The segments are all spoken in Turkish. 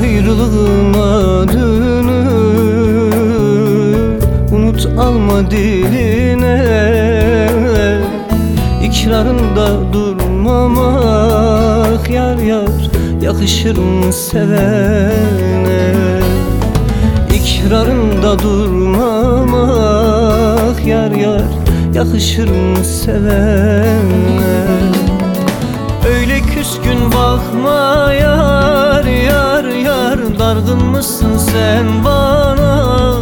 ayrılığın adını Unut alma diline. İkrarında durmamak yar yar Yakışır mı sevene? İkrarında durmamak yar yar Yakışır mı sevene? Öyle ki yar Dargın mısın sen bana?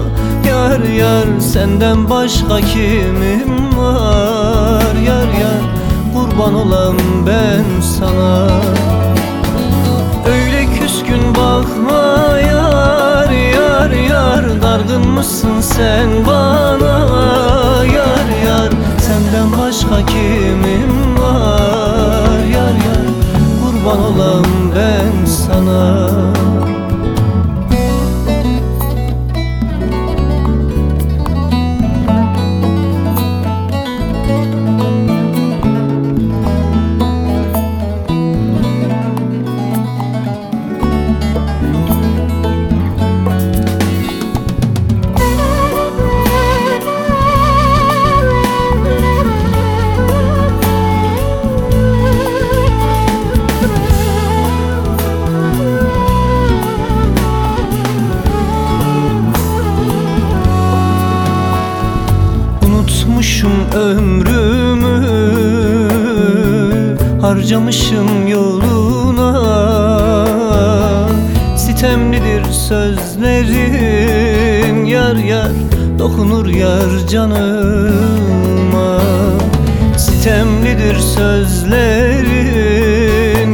Yar yar Senden başka kimim var? Yar yar Kurban olan ben sana. Öyle küskün bakma yar yar yar. Dargın mısın sen bana? Yar yar Senden başka kimim var? Yar yar Kurban olan ben sana Harcamışım yoluna. Sitemlidir sözlerin Yar yar dokunur yar canıma. Sitemlidir sözlerin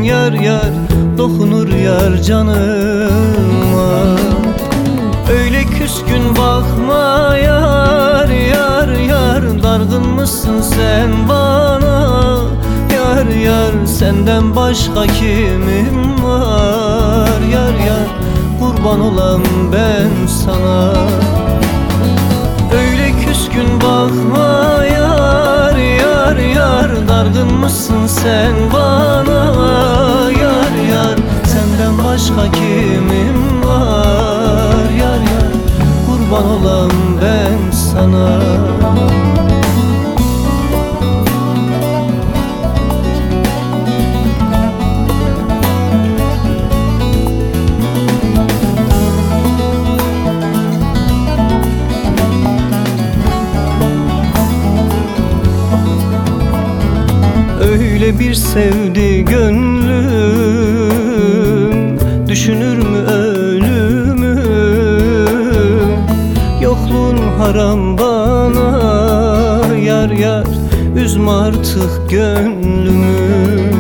Yar yar dokunur yar canıma. Öyle küskün bakma yar yar yar Dargın mısın sen bana yar yar Senden başka kimim var? Yar yar Kurban olan ben sana. Öyle küskün bakma yar yar yar Dargın mısın sen bana bir sevdi gönlüm. Düşünür mü ölümü Yokluğun haram bana Yar yar üzme artık gönlümü.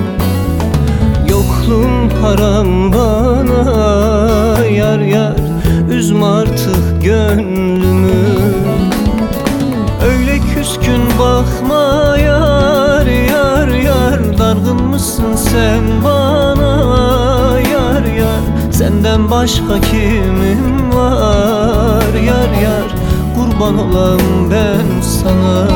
Yokluğun haram bana Yar yar üzme artık gönlümü. Öyle küskün bakma yar yar mısın sen bana yar yar. Senden başka kimim var? Yar yar Kurban olan ben sana.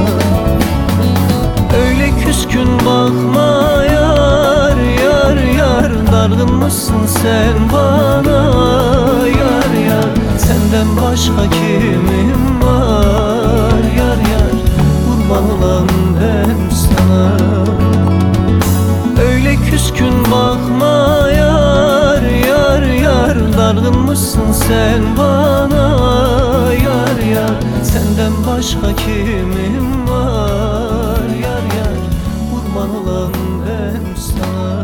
Öyle küskün bakma yar yar yar. Dargın mısın sen bana yar yar. Senden başka kimim var? Yar yar Kurban olan ben sana Dön bakma yar yar yar. Dargınmışsın sen bana yar yar. Senden başka kimim var? Yar yar. Kurban olan ben sana.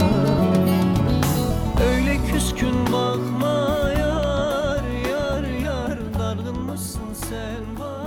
Öyle küskün bakma yar yar yar. Dargınmışsın sen bana.